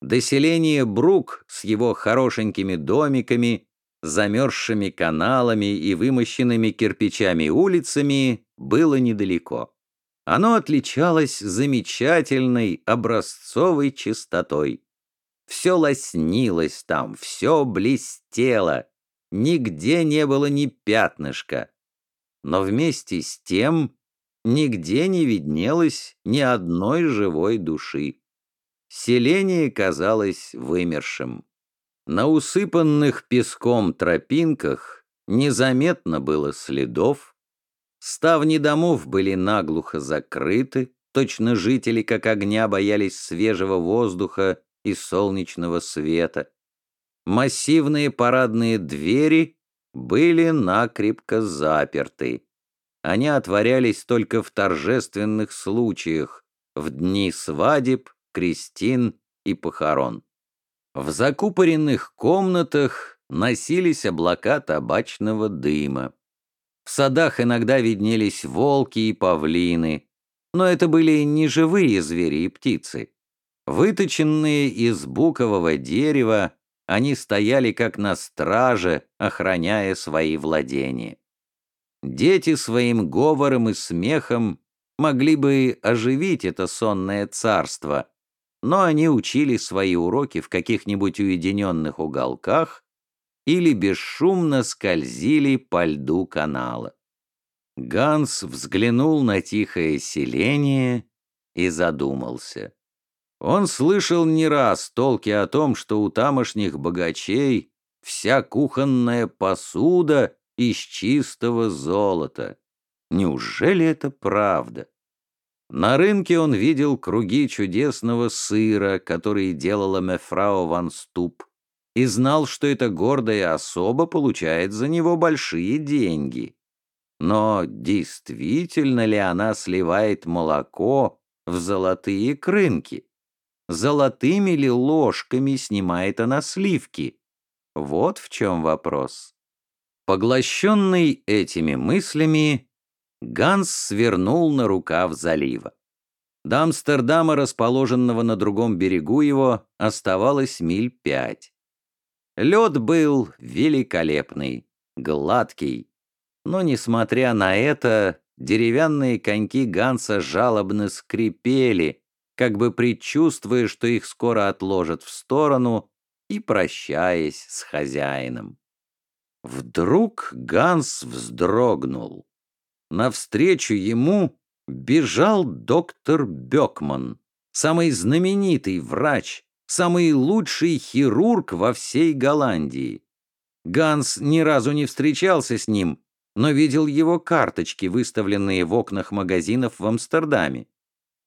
До селения Брук с его хорошенькими домиками, замерзшими каналами и вымощенными кирпичами улицами было недалеко. Оно отличалось замечательной образцовой чистотой. Все лоснилось там, все блестело, нигде не было ни пятнышка. Но вместе с тем нигде не виднелось ни одной живой души. Селение казалось вымершим. На усыпанных песком тропинках незаметно было следов, ставни домов были наглухо закрыты, точно жители как огня боялись свежего воздуха и солнечного света. Массивные парадные двери были накрепко заперты. Они отворялись только в торжественных случаях, в дни свадеб, крестин и похорон. В закупоренных комнатах носились облака табачного дыма. В садах иногда виднелись волки и павлины, но это были не живые звери и птицы. Выточенные из букового дерева, они стояли как на страже, охраняя свои владения. Дети своим говором и смехом могли бы оживить это сонное царство, но они учили свои уроки в каких-нибудь уединенных уголках или бесшумно скользили по льду канала. Ганс взглянул на тихое селение и задумался. Он слышал не раз толки о том, что у тамошних богачей вся кухонная посуда из чистого золота. Неужели это правда? На рынке он видел круги чудесного сыра, который делала Мефрау Ван Ступ, и знал, что эта гордая особа получает за него большие деньги. Но действительно ли она сливает молоко в золотые крынки? Золотыми ли ложками снимает она сливки? Вот в чем вопрос. Поглощенный этими мыслями, Ганс свернул на рукав залива. До Амстердама, расположенного на другом берегу его, оставалось миль пять. Лед был великолепный, гладкий, но, несмотря на это, деревянные коньки Ганса жалобно скрипели, как бы предчувствуя, что их скоро отложат в сторону и прощаясь с хозяином. Вдруг Ганс вздрогнул. Навстречу ему бежал доктор Бекман, самый знаменитый врач, самый лучший хирург во всей Голландии. Ганс ни разу не встречался с ним, но видел его карточки, выставленные в окнах магазинов в Амстердаме.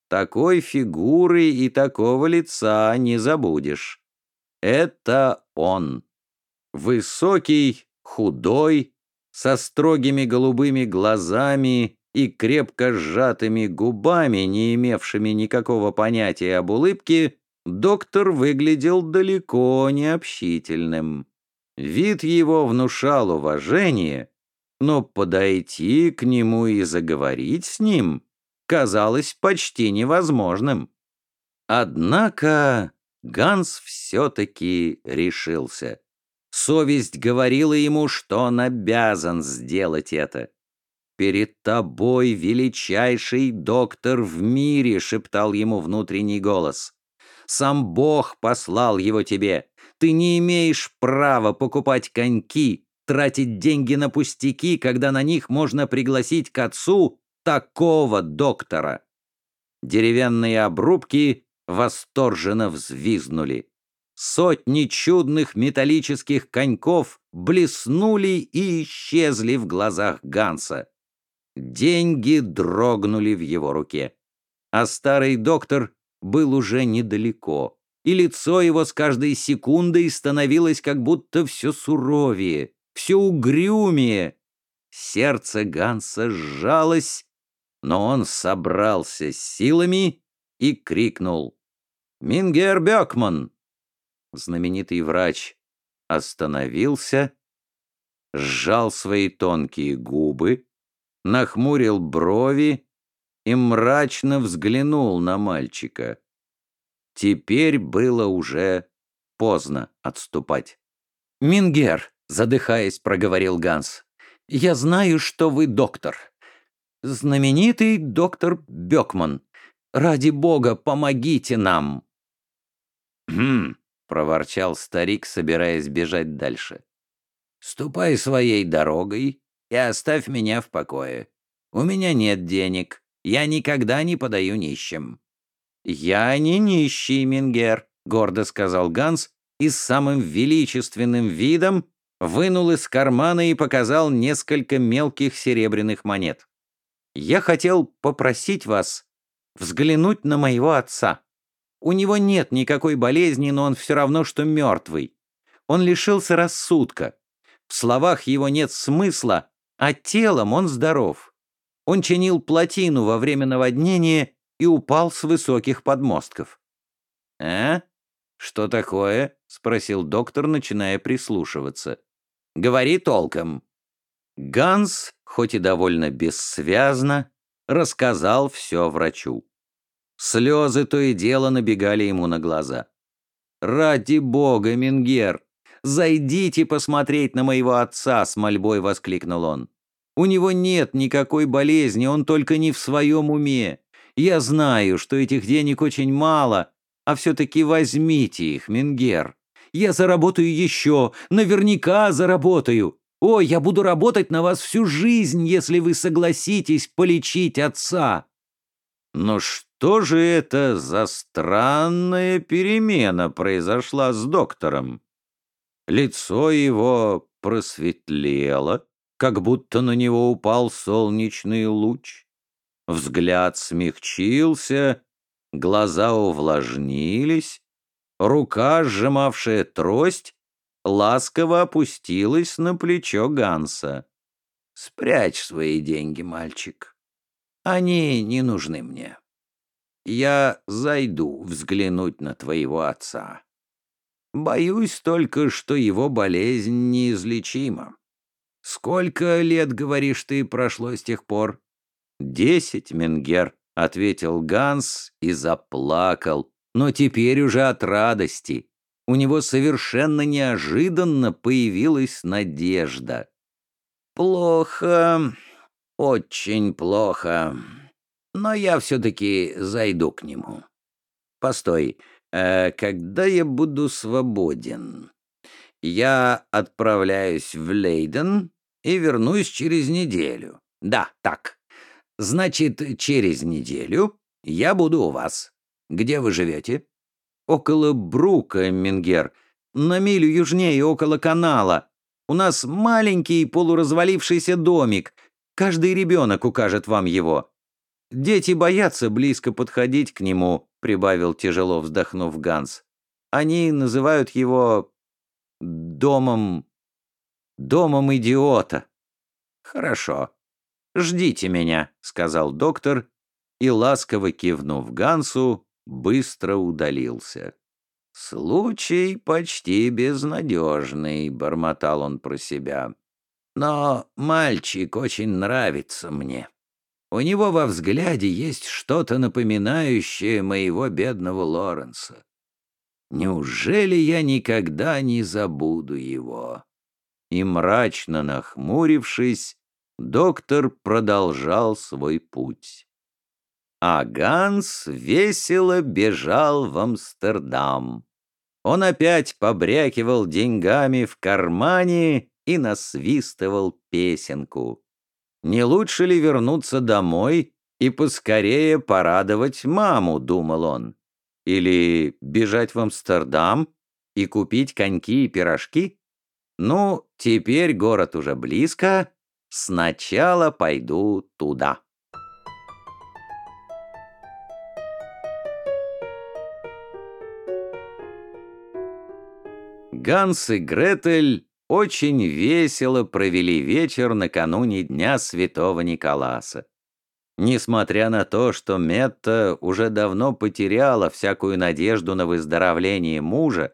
Такой фигуры и такого лица не забудешь. Это он. Высокий, худой, со строгими голубыми глазами и крепко сжатыми губами, не имевшими никакого понятия об улыбке, доктор выглядел далеко не общительным. Вид его внушал уважение, но подойти к нему и заговорить с ним казалось почти невозможным. Однако Ганс все-таки решился. Совесть говорила ему, что он обязан сделать это. «Перед тобой величайший доктор в мире», — шептал ему внутренний голос. «Сам Бог послал его тебе. Ты не имеешь права покупать коньки, тратить деньги на пустяки, когда на них можно пригласить к отцу такого доктора». Деревянные обрубки восторженно взвизгнули. Сотни чудных металлических коньков блеснули и исчезли в глазах Ганса. Деньги дрогнули в его руке. А старый доктор был уже недалеко, и лицо его с каждой секундой становилось как будто все суровее, все угрюмее. Сердце Ганса сжалось, но он собрался с силами и крикнул «Мингер Бекман!» Знаменитый врач остановился, сжал свои тонкие губы, нахмурил брови и мрачно взглянул на мальчика. Теперь было уже поздно отступать. «Мингер», — задыхаясь, проговорил Ганс, — «я знаю, что вы доктор. Знаменитый доктор Бекман. Ради бога, помогите нам!» «Хм», — проворчал старик, собираясь бежать дальше. «Ступай своей дорогой и оставь меня в покое. У меня нет денег, я никогда не подаю нищим». «Я не нищий, Мингер», — гордо сказал Ганс и с самым величественным видом вынул из кармана и показал несколько мелких серебряных монет. «Я хотел попросить вас взглянуть на моего отца. У него нет никакой болезни, но он все равно, что мертвый. Он лишился рассудка. В словах его нет смысла, а телом он здоров. Он чинил плотину во время наводнения и упал с высоких подмостков. «А? Что такое?» — спросил доктор, начиная прислушиваться. «Говори толком». Ганс, хоть и довольно бессвязно, рассказал все врачу. Слезы то и дело набегали ему на глаза. «Ради бога, Мингер, зайдите посмотреть на моего отца!» — с мольбой воскликнул он. «У него нет никакой болезни, он только не в своем уме. Я знаю, что этих денег очень мало, а все-таки возьмите их, Мингер. Я заработаю еще, наверняка заработаю. Ой, я буду работать на вас всю жизнь, если вы согласитесь полечить отца». Но что же это за странная перемена произошла с доктором? Лицо его просветлело, как будто на него упал солнечный луч. Взгляд смягчился, глаза увлажнились, рука, сжимавшая трость, ласково опустилась на плечо Ганса. «Спрячь свои деньги, мальчик. Они не нужны мне. Я зайду взглянуть на твоего отца. Боюсь только, что его болезнь неизлечима. Сколько лет, говоришь ты, прошло с тех пор?» «Десять, Менгер», — ответил Ганс и заплакал, но теперь уже от радости. У него совершенно неожиданно появилась надежда. «Плохо, очень плохо, но я все-таки зайду к нему. Постой, э, когда я буду свободен? Я отправляюсь в Лейден и вернусь через неделю. Да, так. Значит, через неделю я буду у вас. Где вы живете? Около Брука, Мингер. На милю южнее, около канала. У нас маленький полуразвалившийся домик. Каждый ребенок укажет вам его. Дети боятся близко подходить к нему, прибавил тяжело вздохнув Ганс. Они называют его домом... домом идиота. Хорошо. «Ждите меня», — сказал доктор, и, ласково кивнув Гансу, быстро удалился. «Случай почти безнадежный», — бормотал он про себя. «Но мальчик очень нравится мне. У него во взгляде есть что-то напоминающее моего бедного Лоренса. Неужели я никогда не забуду его?» И мрачно нахмурившись, доктор продолжал свой путь. А Ганс весело бежал в Амстердам. Он опять побрякивал деньгами в кармане и насвистывал песенку. Не лучше ли вернуться домой и поскорее порадовать маму, думал он. Или бежать в Амстердам и купить коньки и пирожки? Ну, теперь город уже близко, Сначала пойду туда. Ганс и Гретель очень весело провели вечер накануне Дня Святого Николаса. Несмотря на то, что Метта уже давно потеряла всякую надежду на выздоровление мужа,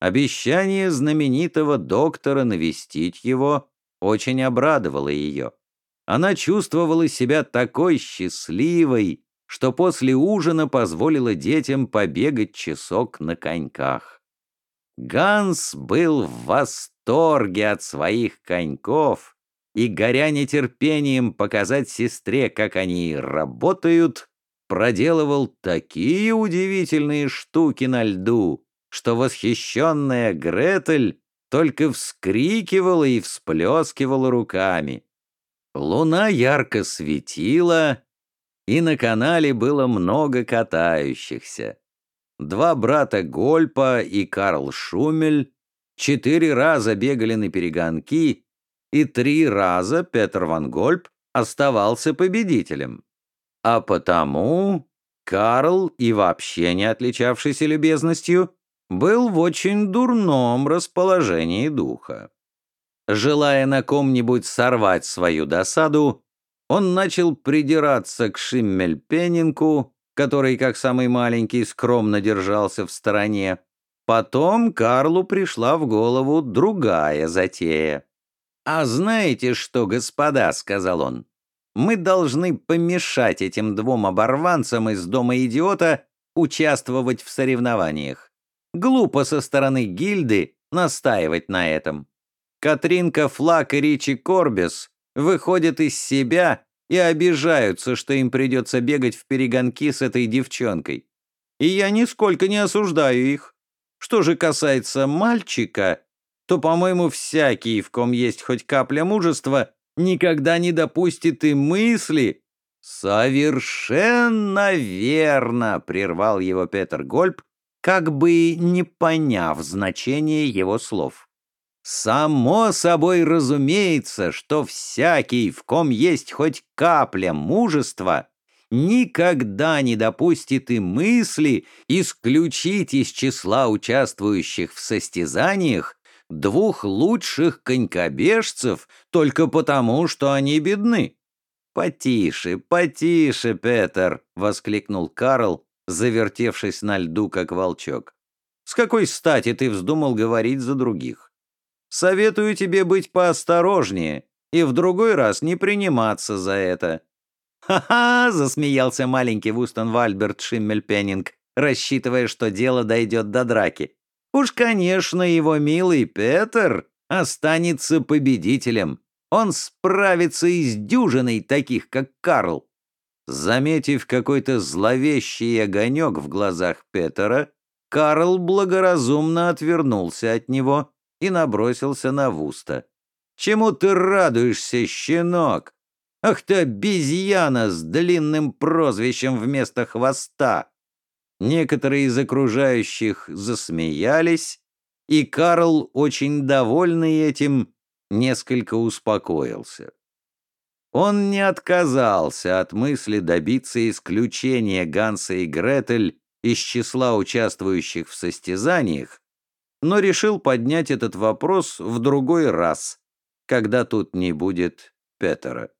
обещание знаменитого доктора навестить его очень обрадовало ее. Она чувствовала себя такой счастливой что после ужина позволила детям побегать часок на коньках. Ганс был в восторге от своих коньков и, горя нетерпением показать сестре, как они работают, проделывал такие удивительные штуки на льду, что восхищенная Гретель только вскрикивала и всплескивала руками. Луна ярко светила, и на канале было много катающихся. Два брата Гольпа и Карл Шумель четыре раза бегали на перегонки, и три раза Петр Ван Гольп оставался победителем. А потому Карл, и вообще не отличавшийся любезностью, был в очень дурном расположении духа. Желая на ком-нибудь сорвать свою досаду, он начал придираться к Шиммельпеннинку, который, как самый маленький, скромно держался в стороне. Потом Карлу пришла в голову другая затея. «А знаете что, господа?» — сказал он. «Мы должны помешать этим двум оборванцам из Дома Идиота участвовать в соревнованиях. Глупо со стороны гильды настаивать на этом. Катринка Флак и Ричи Корбис выходят из себя и обижаются, что им придется бегать в перегонки с этой девчонкой. И я нисколько не осуждаю их. Что же касается мальчика, то, по-моему, всякий, в ком есть хоть капля мужества, никогда не допустит и мысли. «Совершенно верно!» — прервал его Петер Гольб, как бы не поняв значение его слов. Само собой разумеется, что всякий, в ком есть хоть капля мужества, никогда не допустит и мысли исключить из числа участвующих в состязаниях двух лучших конькобежцев только потому, что они бедны. «Потише, потише, Петер!» — воскликнул Карл, завертевшись на льду, как волчок. «С какой стати ты вздумал говорить за других? Советую тебе быть поосторожнее и в другой раз не приниматься за это». «Ха-ха!» — засмеялся маленький Вустон Вальберт Шиммельпеннинг, рассчитывая, что дело дойдет до драки. «Уж, конечно, его милый Петер останется победителем. Он справится и с дюжиной таких, как Карл». Заметив какой-то зловещий огонек в глазах Петера, Карл благоразумно отвернулся от него и набросился на Вуста. «Чему ты радуешься, щенок? Ах ты обезьяна с длинным прозвищем вместо хвоста!» Некоторые из окружающих засмеялись, и Карл, очень довольный этим, несколько успокоился. Он не отказался от мысли добиться исключения Ганса и Гретель из числа участвующих в состязаниях, но решил поднять этот вопрос в другой раз, когда тут не будет Петера.